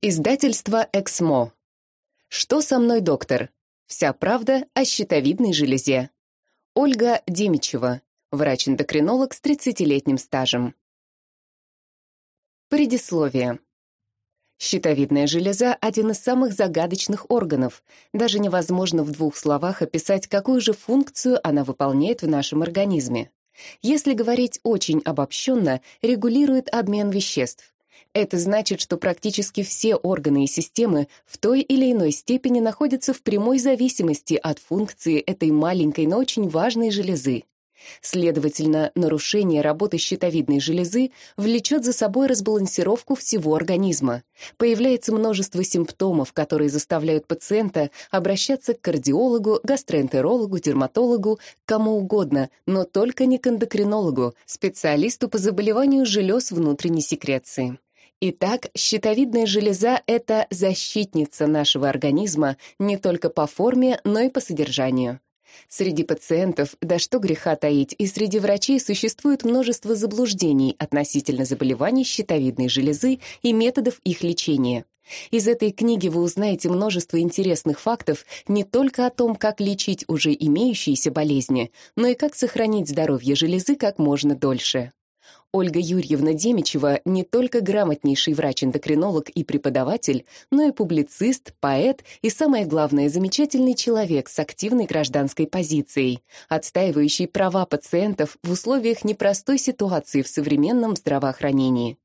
Издательство «Эксмо». Что со мной, доктор? Вся правда о щитовидной железе. Ольга Демичева, врач-эндокринолог с 30-летним стажем. Предисловие. Щитовидная железа – один из самых загадочных органов. Даже невозможно в двух словах описать, какую же функцию она выполняет в нашем организме. Если говорить очень обобщенно, регулирует обмен веществ. Это значит, что практически все органы и системы в той или иной степени находятся в прямой зависимости от функции этой маленькой, но очень важной железы. Следовательно, нарушение работы щитовидной железы влечет за собой разбалансировку всего организма. Появляется множество симптомов, которые заставляют пациента обращаться к кардиологу, гастроэнтерологу, дерматологу, кому угодно, но только не к эндокринологу, специалисту по заболеванию желез внутренней секреции. Итак, щитовидная железа — это защитница нашего организма не только по форме, но и по содержанию. Среди пациентов, да что греха таить, и среди врачей существует множество заблуждений относительно заболеваний щитовидной железы и методов их лечения. Из этой книги вы узнаете множество интересных фактов не только о том, как лечить уже имеющиеся болезни, но и как сохранить здоровье железы как можно дольше. Ольга Юрьевна Демичева не только грамотнейший врач-эндокринолог и преподаватель, но и публицист, поэт и, самое главное, замечательный человек с активной гражданской позицией, отстаивающий права пациентов в условиях непростой ситуации в современном здравоохранении.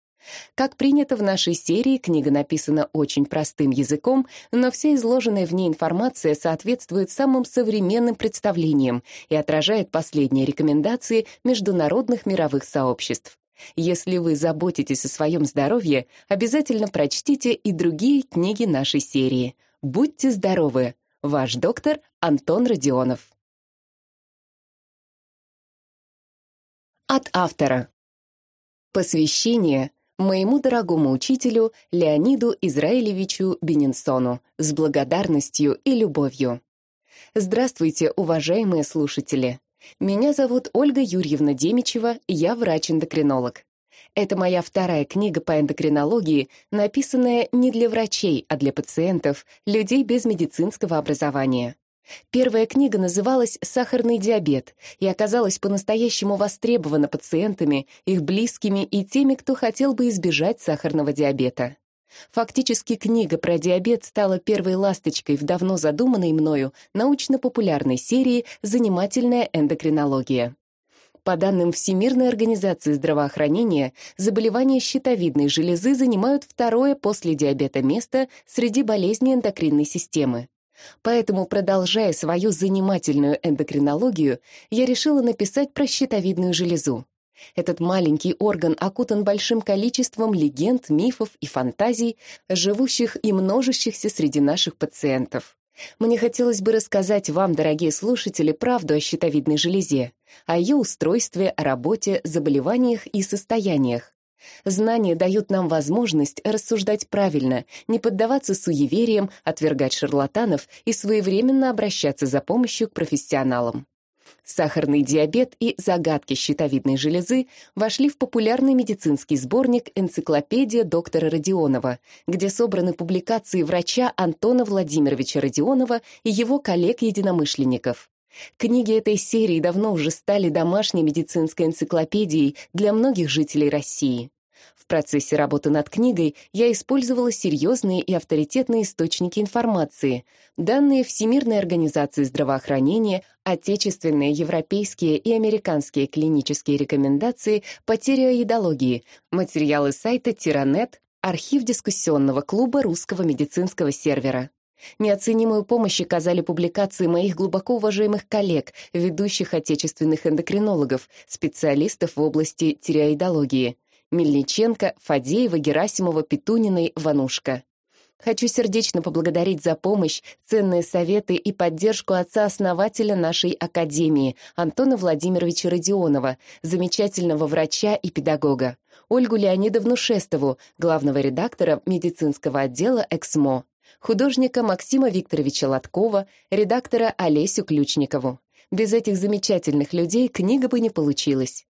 Как принято в нашей серии, книга написана очень простым языком, но вся изложенная в ней информация соответствует самым современным представлениям и отражает последние рекомендации международных мировых сообществ. Если вы заботитесь о своем здоровье, обязательно прочтите и другие книги нашей серии. Будьте здоровы! Ваш доктор Антон Родионов. От автора. Посвящение моему дорогому учителю Леониду Израилевичу Бенинсону с благодарностью и любовью. Здравствуйте, уважаемые слушатели! Меня зовут Ольга Юрьевна Демичева, я врач-эндокринолог. Это моя вторая книга по эндокринологии, написанная не для врачей, а для пациентов, людей без медицинского образования. Первая книга называлась «Сахарный диабет» и оказалась по-настоящему востребована пациентами, их близкими и теми, кто хотел бы избежать сахарного диабета. Фактически книга про диабет стала первой ласточкой в давно задуманной мною научно-популярной серии «Занимательная эндокринология». По данным Всемирной организации здравоохранения, заболевания щитовидной железы занимают второе после диабета место среди болезней эндокринной системы. Поэтому, продолжая свою занимательную эндокринологию, я решила написать про щитовидную железу. Этот маленький орган окутан большим количеством легенд, мифов и фантазий, живущих и множащихся среди наших пациентов. Мне хотелось бы рассказать вам, дорогие слушатели, правду о щитовидной железе, о ее устройстве, о работе, заболеваниях и состояниях. Знания дают нам возможность рассуждать правильно, не поддаваться суевериям, отвергать шарлатанов и своевременно обращаться за помощью к профессионалам. Сахарный диабет и загадки щитовидной железы вошли в популярный медицинский сборник «Энциклопедия доктора Родионова», где собраны публикации врача Антона Владимировича Родионова и его коллег-единомышленников. Книги этой серии давно уже стали домашней медицинской энциклопедией для многих жителей России. В процессе работы над книгой я использовала серьезные и авторитетные источники информации, данные Всемирной организации здравоохранения, отечественные, европейские и американские клинические рекомендации по тиреоидологии, материалы сайта Тиранет, архив дискуссионного клуба русского медицинского сервера. Неоценимую помощь оказали публикации моих глубоко уважаемых коллег, ведущих отечественных эндокринологов, специалистов в области тиреоидологии. Мельниченко, Фадеева, Герасимова, Петуниной, Ванушка. Хочу сердечно поблагодарить за помощь, ценные советы и поддержку отца-основателя нашей академии, Антона Владимировича Родионова, замечательного врача и педагога, Ольгу Леонидовну Шестову, главного редактора медицинского отдела «Эксмо», художника Максима Викторовича Лоткова, редактора Олесю Ключникову. Без этих замечательных людей книга бы не получилась.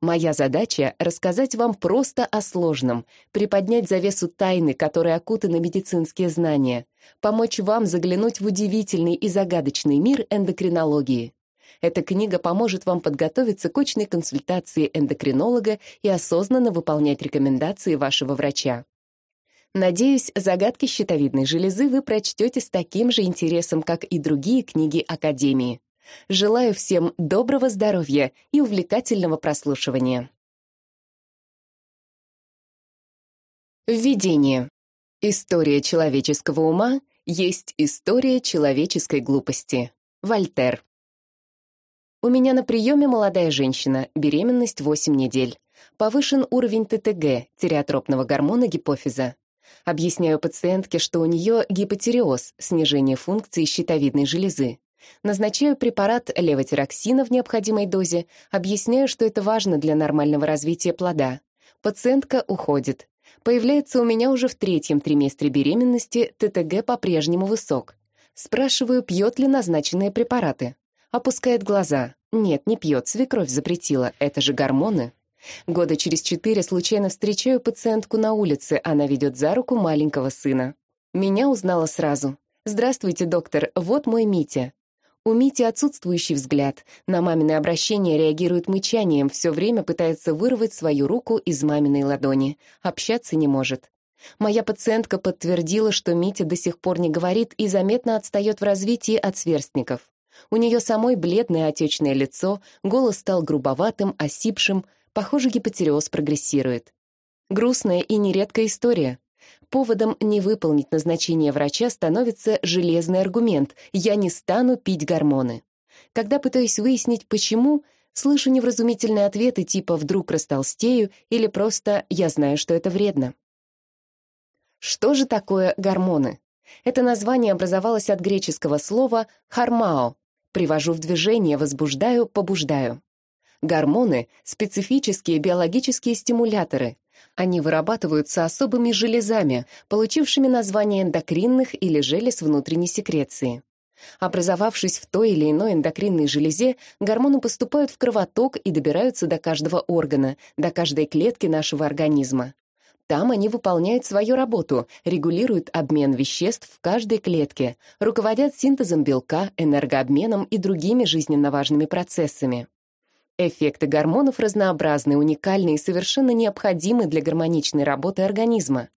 Моя задача — рассказать вам просто о сложном, приподнять завесу тайны, которой окутаны медицинские знания, помочь вам заглянуть в удивительный и загадочный мир эндокринологии. Эта книга поможет вам подготовиться к очной консультации эндокринолога и осознанно выполнять рекомендации вашего врача. Надеюсь, загадки щитовидной железы вы прочтете с таким же интересом, как и другие книги Академии. Желаю всем доброго здоровья и увлекательного прослушивания. Введение. История человеческого ума есть история человеческой глупости. Вольтер. У меня на приеме молодая женщина, беременность 8 недель. Повышен уровень ТТГ, тиреотропного гормона гипофиза. Объясняю пациентке, что у нее гипотереоз, снижение функции щитовидной железы. Назначаю препарат левотироксина в необходимой дозе, объясняю, что это важно для нормального развития плода. Пациентка уходит. Появляется у меня уже в третьем триместре беременности, ТТГ по-прежнему высок. Спрашиваю, пьет ли назначенные препараты. Опускает глаза. Нет, не пьет, свекровь запретила, это же гормоны. Года через четыре случайно встречаю пациентку на улице, она ведет за руку маленького сына. Меня узнала сразу. «Здравствуйте, доктор, вот мой Митя». У Мити отсутствующий взгляд. На маминое обращение реагирует мычанием, все время пытается вырвать свою руку из маминой ладони. Общаться не может. Моя пациентка подтвердила, что Митя до сих пор не говорит и заметно отстает в развитии от сверстников. У нее самой бледное отечное лицо, голос стал грубоватым, осипшим, похоже, гипотереоз прогрессирует. Грустная и нередкая история. Поводом не выполнить назначение врача становится железный аргумент «я не стану пить гормоны». Когда пытаюсь выяснить, почему, слышу невразумительные ответы типа «вдруг растолстею» или просто «я знаю, что это вредно». Что же такое гормоны? Это название образовалось от греческого слова «хармао» — «привожу в движение, возбуждаю, побуждаю». Гормоны — специфические биологические стимуляторы, они вырабатываются особыми железами, получившими название эндокринных или желез внутренней секреции. Образовавшись в той или иной эндокринной железе, гормоны поступают в кровоток и добираются до каждого органа, до каждой клетки нашего организма. Там они выполняют свою работу, регулируют обмен веществ в каждой клетке, руководят синтезом белка, энергообменом и другими жизненно важными процессами. Эффекты гормонов разнообразны, уникальны и совершенно необходимы для гармоничной работы организма.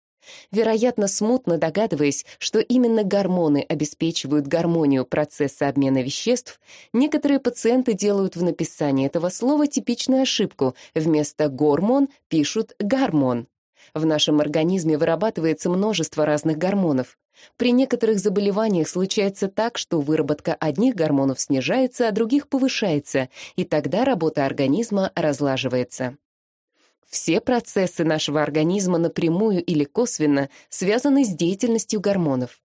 Вероятно, смутно догадываясь, что именно гормоны обеспечивают гармонию процесса обмена веществ, некоторые пациенты делают в написании этого слова типичную ошибку. Вместо «гормон» пишут «гормон». В нашем организме вырабатывается множество разных гормонов. При некоторых заболеваниях случается так, что выработка одних гормонов снижается, а других повышается, и тогда работа организма разлаживается. Все процессы нашего организма напрямую или косвенно связаны с деятельностью гормонов.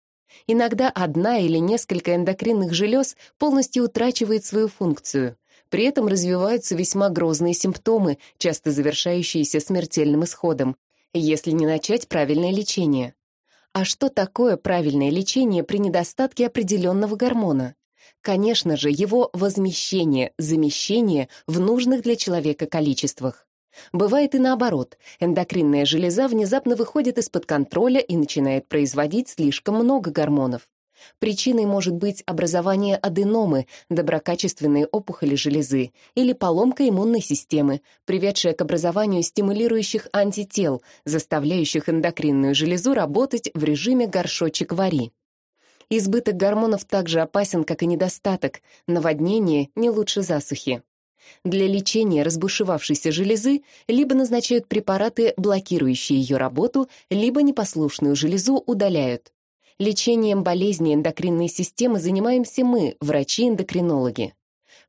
Иногда одна или несколько эндокринных желез полностью утрачивает свою функцию. При этом развиваются весьма грозные симптомы, часто завершающиеся смертельным исходом, если не начать правильное лечение. А что такое правильное лечение при недостатке определенного гормона? Конечно же, его возмещение, замещение в нужных для человека количествах. Бывает и наоборот. Эндокринная железа внезапно выходит из-под контроля и начинает производить слишком много гормонов. Причиной может быть образование аденомы, доброкачественные опухоли железы, или поломка иммунной системы, приведшая к образованию стимулирующих антител, заставляющих эндокринную железу работать в режиме горшочек-вари. Избыток гормонов также опасен, как и недостаток, наводнение не лучше засухи. Для лечения разбушевавшейся железы либо назначают препараты, блокирующие ее работу, либо непослушную железу удаляют. Лечением болезней эндокринной системы занимаемся мы, врачи-эндокринологи.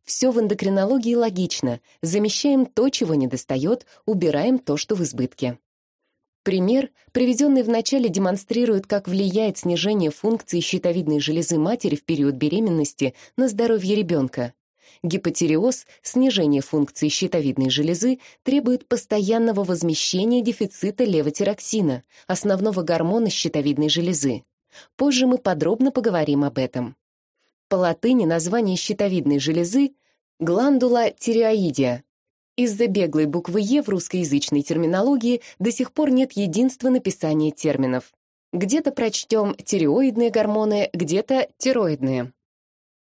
Все в эндокринологии логично. Замещаем то, чего недостает, убираем то, что в избытке. Пример, приведенный в начале, демонстрирует, как влияет снижение функции щитовидной железы матери в период беременности на здоровье ребенка. Гипотереоз, снижение функции щитовидной железы, требует постоянного возмещения дефицита левотироксина, основного гормона щитовидной железы. Позже мы подробно поговорим об этом. По латыни название щитовидной железы — гландула тиреоидия. Из-за беглой буквы «Е» в русскоязычной терминологии до сих пор нет единства написания терминов. Где-то прочтем тиреоидные гормоны, где-то тироидные.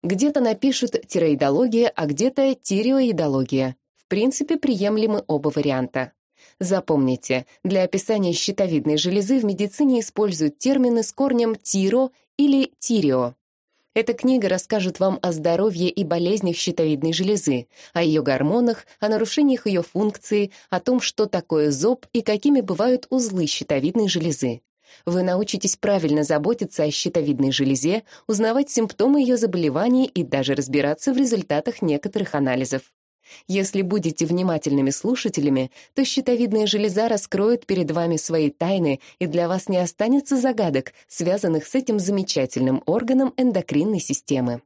Где-то напишут тироидология, а где-то тиреоидология. В принципе, приемлемы оба варианта. Запомните, для описания щитовидной железы в медицине используют термины с корнем «тиро» или «тирео». Эта книга расскажет вам о здоровье и болезнях щитовидной железы, о ее гормонах, о нарушениях ее функции, о том, что такое зоб и какими бывают узлы щитовидной железы. Вы научитесь правильно заботиться о щитовидной железе, узнавать симптомы ее заболеваний и даже разбираться в результатах некоторых анализов. Если будете внимательными слушателями, то щитовидная железа раскроет перед вами свои тайны, и для вас не останется загадок, связанных с этим замечательным органом эндокринной системы.